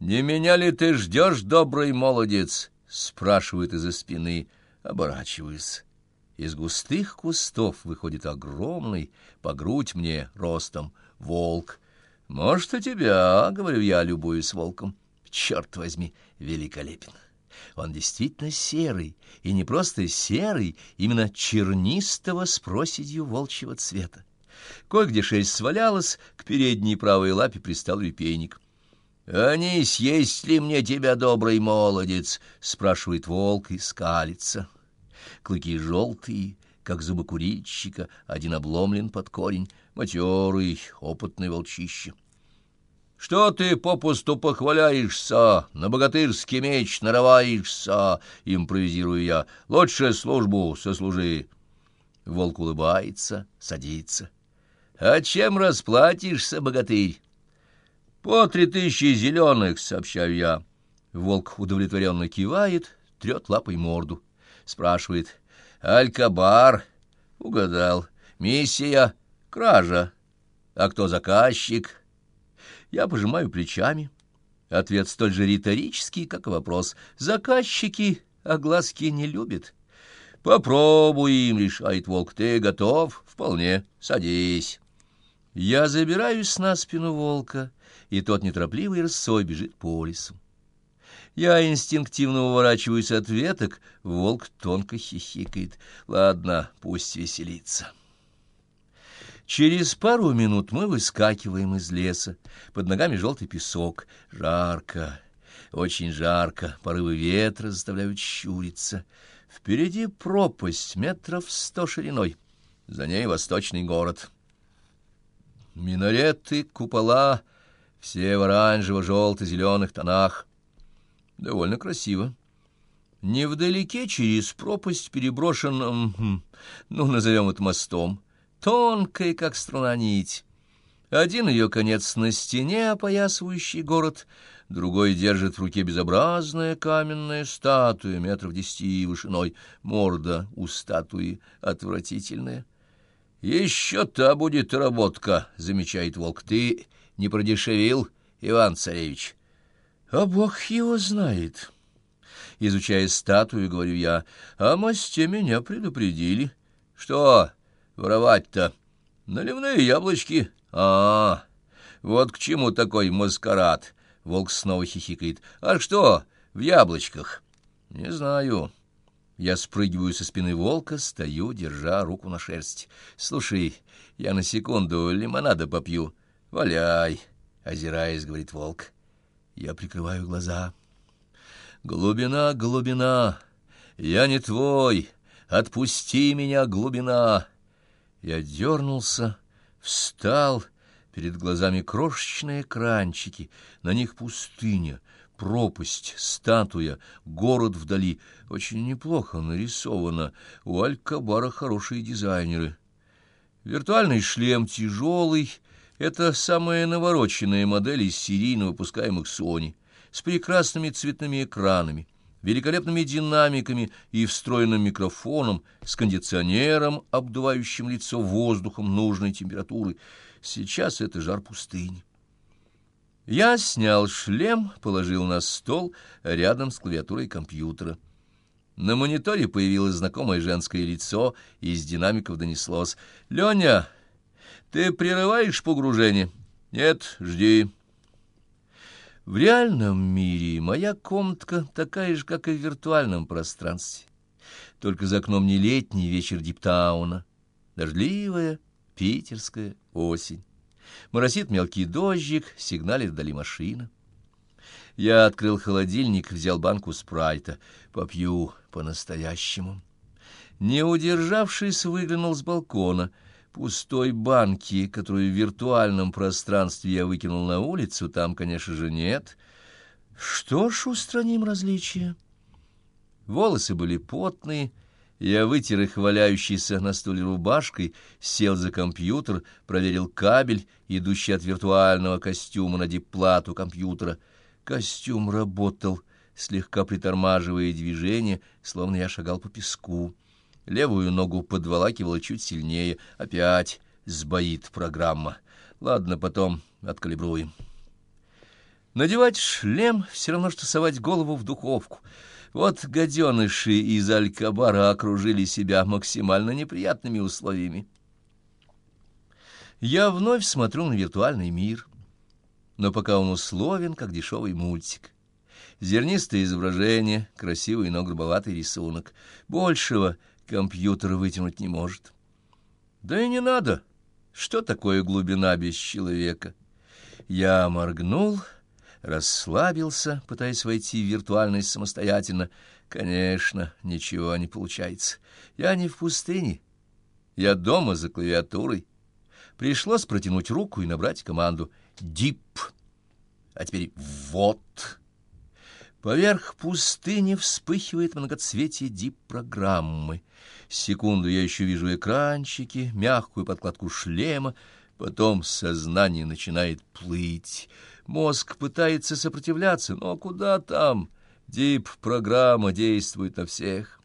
«Не меня ли ты ждешь, добрый молодец?» — спрашивает из-за спины. Оборачиваюсь. Из густых кустов выходит огромный, по грудь мне ростом, волк. «Может, и тебя, — говорю я, любуюсь волком. Черт возьми, великолепен!» Он действительно серый, и не просто серый, именно чернистого с проседью волчьего цвета. Кое-где шерсть свалялась, к передней правой лапе пристал репейник. «Анись, есть ли мне тебя, добрый молодец?» — спрашивает волк и скалится. Клыки желтые, как зубы курильщика, один обломлен под корень, матерый, опытный волчище. «Что ты попусту похваляешься, на богатырский меч нарываешься?» — импровизирую я. «Лучше службу сослужи». Волк улыбается, садится. «А чем расплатишься, богатырь?» «По три тысячи зеленых», — сообщаю я. Волк удовлетворенно кивает, трет лапой морду. Спрашивает. «Алькабар?» «Угадал. Миссия?» «Кража». «А кто заказчик?» Я пожимаю плечами. Ответ столь же риторический, как и вопрос. Заказчики огласки не любят. «Попробуем», — решает волк. «Ты готов?» «Вполне. Садись». Я забираюсь на спину волка, и тот неторопливой рысой бежит по лесу. Я инстинктивно уворачиваюсь от веток, волк тонко хихикает. Ладно, пусть веселится. Через пару минут мы выскакиваем из леса. Под ногами желтый песок. Жарко, очень жарко. Порывы ветра заставляют щуриться. Впереди пропасть метров сто шириной. За ней восточный город. Минареты, купола, все в оранжево-желто-зеленых тонах. Довольно красиво. Невдалеке через пропасть переброшен, ну, назовем это мостом, тонкая, как струна нить. Один ее конец на стене, опоясывающий город, другой держит в руке безобразная каменная статуя метров десяти вышиной, морда у статуи отвратительная. «Еще та будет работка», — замечает волк. «Ты не продешевил, Иван-царевич?» «А бог его знает». Изучая статую, говорю я, «о мосте меня предупредили». «Что?» Воровать-то наливные яблочки. А, -а, а, вот к чему такой маскарад. Волк снова хихикает. А что в яблочках? Не знаю. Я спрыгиваю со спины волка, стою, держа руку на шерсть. Слушай, я на секунду лимонада попью. Валяй, озираясь, говорит волк. Я прикрываю глаза. Глубина, глубина, я не твой, отпусти меня, глубина. Я дернулся, встал, перед глазами крошечные экранчики, на них пустыня, пропасть, статуя, город вдали. Очень неплохо нарисовано, у Алькабара хорошие дизайнеры. Виртуальный шлем тяжелый, это самая навороченная модель из серийно выпускаемых Sony, с прекрасными цветными экранами великолепными динамиками и встроенным микрофоном, с кондиционером, обдувающим лицо воздухом нужной температуры. Сейчас это жар пустыни. Я снял шлем, положил на стол рядом с клавиатурой компьютера. На мониторе появилось знакомое женское лицо, и из динамиков донеслось. «Леня, ты прерываешь погружение?» «Нет, жди». В реальном мире моя комнатка такая же, как и в виртуальном пространстве. Только за окном не летний вечер Диптауна, дождливая питерская осень. Моросит мелкий дождик, сигналит вдали машина. Я открыл холодильник, взял банку спрайта. Попью по-настоящему. Не удержавшись, выглянул с балкона — Пустой банки, которую в виртуальном пространстве я выкинул на улицу, там, конечно же, нет. Что ж, устраним различия. Волосы были потные, я вытер их валяющейся на стуле рубашкой, сел за компьютер, проверил кабель, идущий от виртуального костюма на диплату компьютера. Костюм работал, слегка притормаживая движение, словно я шагал по песку. Левую ногу подволакивала чуть сильнее. Опять сбоит программа. Ладно, потом откалибруем. Надевать шлем — все равно, что совать голову в духовку. Вот гаденыши из Алькабара окружили себя максимально неприятными условиями. Я вновь смотрю на виртуальный мир, но пока он условен, как дешевый мультик. Зернистое изображение, красивый, но грубоватый рисунок. Большего компьютер вытянуть не может. Да и не надо. Что такое глубина без человека? Я моргнул расслабился, пытаясь войти в виртуальность самостоятельно. Конечно, ничего не получается. Я не в пустыне. Я дома за клавиатурой. Пришлось протянуть руку и набрать команду «Дип». А теперь «Вот». Поверх пустыни вспыхивает многоцветие дип-программы. Секунду я еще вижу экранчики, мягкую подкладку шлема, потом сознание начинает плыть — Мозг пытается сопротивляться, но куда там? Дип-программа действует на всех.